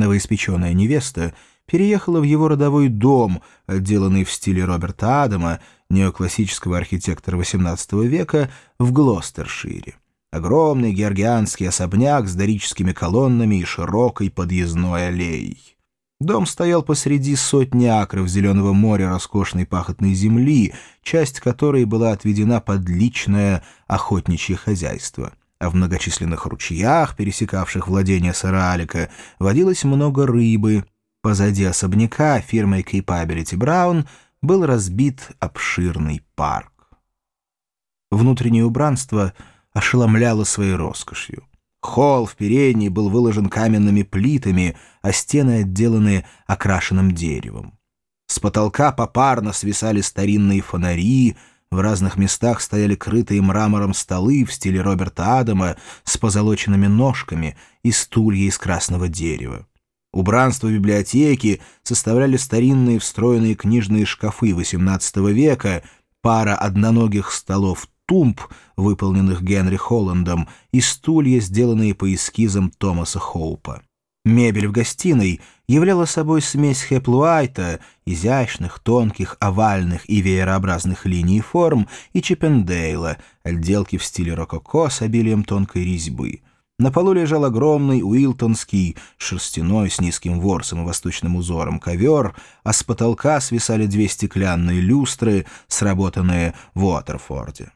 Новоиспеченная невеста переехала в его родовой дом, отделанный в стиле Роберта Адама, неоклассического архитектора XVIII века, в Глостершире. Огромный георгианский особняк с дорическими колоннами и широкой подъездной аллеей. Дом стоял посреди сотни акров зеленого моря роскошной пахотной земли, часть которой была отведена под личное охотничье хозяйство. А в многочисленных ручьях, пересекавших владения сэра Алика, водилось много рыбы. Позади особняка фирмой Capability Brown был разбит обширный парк. Внутреннее убранство ошеломляло своей роскошью. Холл в передней был выложен каменными плитами, а стены отделаны окрашенным деревом. С потолка попарно свисали старинные фонари, в разных местах стояли крытые мрамором столы в стиле Роберта Адама с позолоченными ножками и стулья из красного дерева. Убранство библиотеки составляли старинные встроенные книжные шкафы XVIII века, пара одноногих столов тумб, выполненных Генри Холландом, и стулья, сделанные по эскизам Томаса Хоупа. Мебель в гостиной являла собой смесь Хеплуайта, изящных, тонких, овальных и веерообразных линий форм, и Чиппендейла, отделки в стиле рококо с обилием тонкой резьбы. На полу лежал огромный уилтонский, шерстяной с низким ворсом и восточным узором ковер, а с потолка свисали две стеклянные люстры, сработанные в Уотерфорде.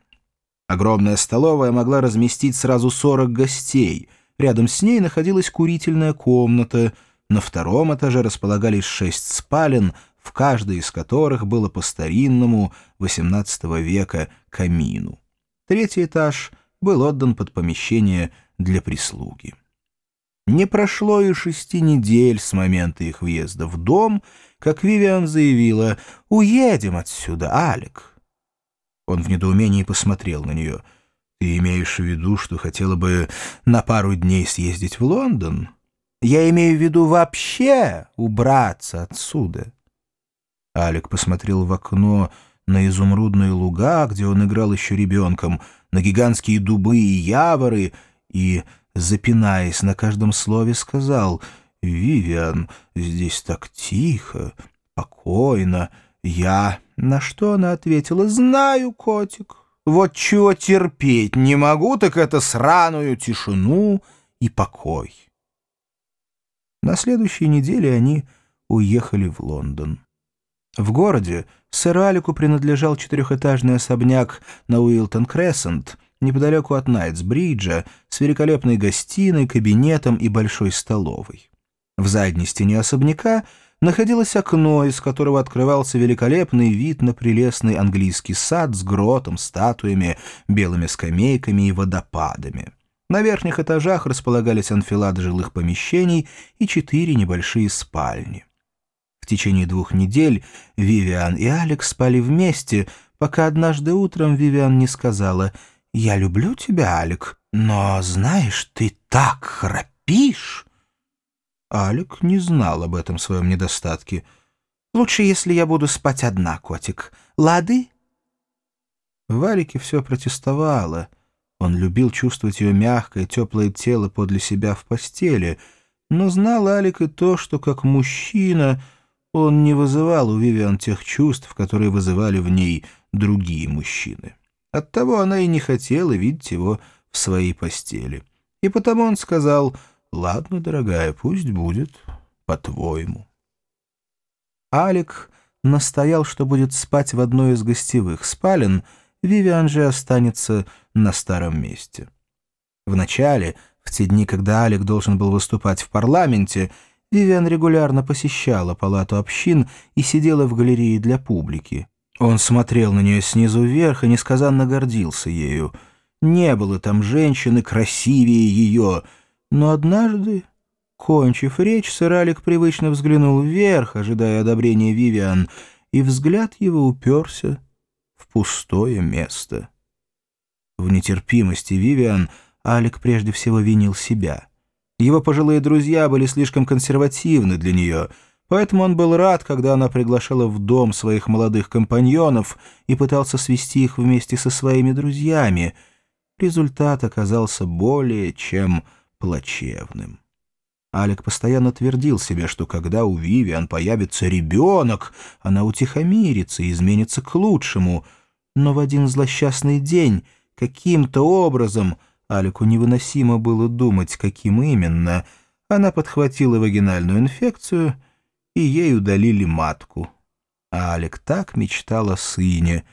Огромная столовая могла разместить сразу 40 гостей. Рядом с ней находилась курительная комната. На втором этаже располагались шесть спален, в каждой из которых было по старинному XVIII века камину. Третий этаж был отдан под помещение для прислуги. Не прошло и шести недель с момента их въезда в дом, как Вивиан заявила «Уедем отсюда, Алек». Он в недоумении посмотрел на нее. «Ты имеешь в виду, что хотела бы на пару дней съездить в Лондон?» «Я имею в виду вообще убраться отсюда». Алик посмотрел в окно на изумрудные луга, где он играл еще ребенком, на гигантские дубы и яворы, и, запинаясь на каждом слове, сказал «Вивиан, здесь так тихо, спокойно, я...» На что она ответила «Знаю, котик, вот чего терпеть не могу, так это сраную тишину и покой». На следующей неделе они уехали в Лондон. В городе сэр Алику принадлежал четырехэтажный особняк на Уилтон-Крессент, неподалеку от Найтсбриджа, с великолепной гостиной, кабинетом и большой столовой. В задней стене особняка — находилось окно, из которого открывался великолепный вид на прелестный английский сад с гротом, статуями, белыми скамейками и водопадами. На верхних этажах располагались анфилады жилых помещений и четыре небольшие спальни. В течение двух недель Вивиан и Алекс спали вместе, пока однажды утром Вивиан не сказала «Я люблю тебя, Алек, но, знаешь, ты так храпишь!» Алик не знал об этом своем недостатке. «Лучше, если я буду спать одна, котик. Лады?» В Алике все протестовало. Он любил чувствовать ее мягкое, теплое тело подле себя в постели, но знал Алик и то, что как мужчина он не вызывал у Вивиан тех чувств, которые вызывали в ней другие мужчины. Оттого она и не хотела видеть его в своей постели. И потому он сказал — «Ладно, дорогая, пусть будет по-твоему». Алик настоял, что будет спать в одной из гостевых спален, Вивиан же останется на старом месте. Вначале, в те дни, когда Алик должен был выступать в парламенте, Вивиан регулярно посещала палату общин и сидела в галерее для публики. Он смотрел на нее снизу вверх и несказанно гордился ею. Не было там женщины красивее ее — но однажды, кончив речь, сэр Алик привычно взглянул вверх, ожидая одобрения Вивиан, и взгляд его уперся в пустое место. В нетерпимости Вивиан Алик прежде всего винил себя. Его пожилые друзья были слишком консервативны для нее, поэтому он был рад, когда она приглашала в дом своих молодых компаньонов и пытался свести их вместе со своими друзьями. Результат оказался более чем плачевным. Алик постоянно твердил себе, что когда у Вивиан появится ребенок, она утихомирится и изменится к лучшему. Но в один злосчастный день, каким-то образом, Алику невыносимо было думать, каким именно, она подхватила вагинальную инфекцию, и ей удалили матку. А Алик так мечтал о сыне.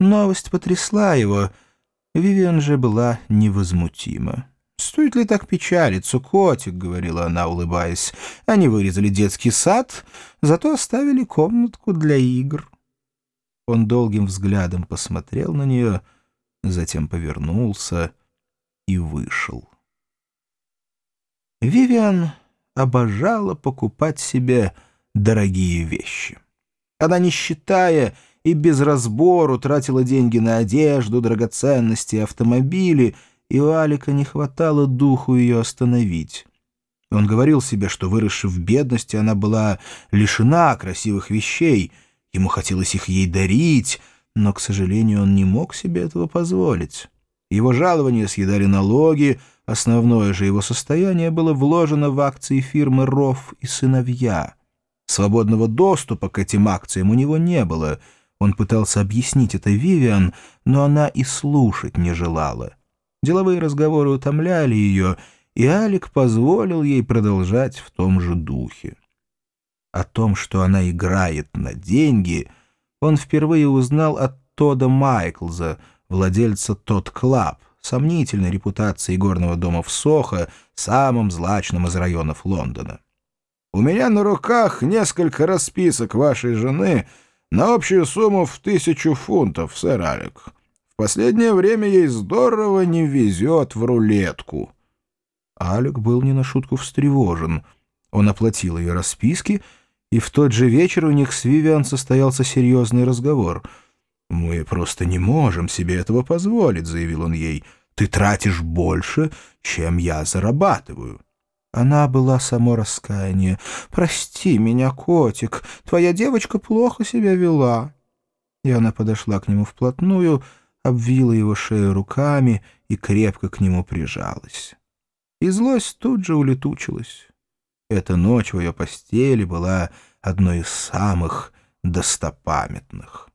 Новость потрясла его. Вивиан же была невозмутима. «Стоит ли так печалиться, котик?» — говорила она, улыбаясь. «Они вырезали детский сад, зато оставили комнатку для игр». Он долгим взглядом посмотрел на нее, затем повернулся и вышел. Вивиан обожала покупать себе дорогие вещи. Она, не считая и без разбору, тратила деньги на одежду, драгоценности, автомобили — и у Алика не хватало духу ее остановить. Он говорил себе, что, выросшив в бедности, она была лишена красивых вещей, ему хотелось их ей дарить, но, к сожалению, он не мог себе этого позволить. Его жалования съедали налоги, основное же его состояние было вложено в акции фирмы «Ров и сыновья». Свободного доступа к этим акциям у него не было. Он пытался объяснить это Вивиан, но она и слушать не желала. Деловые разговоры утомляли ее, и Алик позволил ей продолжать в том же духе. О том, что она играет на деньги, он впервые узнал от Тода Майклза, владельца Tod Club, сомнительной репутации игорного дома в Сохо, самым злачным из районов Лондона. «У меня на руках несколько расписок вашей жены на общую сумму в тысячу фунтов, сэр Алик последнее время ей здорово не везет в рулетку». Алек был не на шутку встревожен. Он оплатил ее расписки, и в тот же вечер у них с Вивиан состоялся серьезный разговор. «Мы просто не можем себе этого позволить», — заявил он ей. «Ты тратишь больше, чем я зарабатываю». Она была само раскаяние. «Прости меня, котик, твоя девочка плохо себя вела». И она подошла к нему вплотную, — обвила его шею руками и крепко к нему прижалась. И злость тут же улетучилась. Эта ночь в ее постели была одной из самых достопамятных.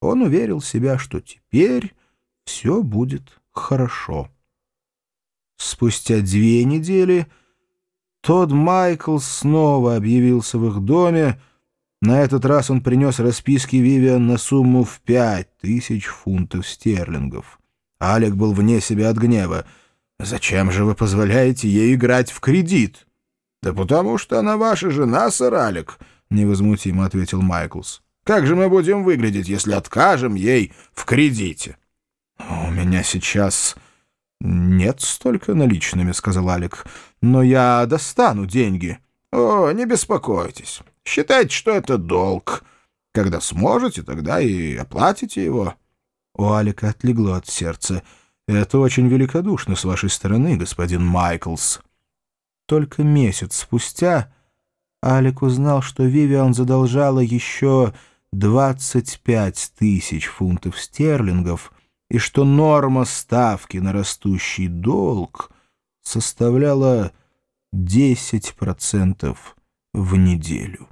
Он уверил себя, что теперь все будет хорошо. Спустя две недели Тодд Майкл снова объявился в их доме, на этот раз он принес расписки Вивиан на сумму в пять тысяч фунтов стерлингов. Алек был вне себя от гнева. «Зачем же вы позволяете ей играть в кредит?» «Да потому что она ваша жена, сэр Алек», — невозмутимо ответил Майклс. «Как же мы будем выглядеть, если откажем ей в кредите?» «У меня сейчас нет столько наличными», — сказал Алек. «Но я достану деньги». «О, не беспокойтесь. Считайте, что это долг. Когда сможете, тогда и оплатите его». У Алика отлегло от сердца. «Это очень великодушно с вашей стороны, господин Майклс». Только месяц спустя Алик узнал, что Вивиан задолжала еще 25 тысяч фунтов стерлингов и что норма ставки на растущий долг составляла 10% в неделю.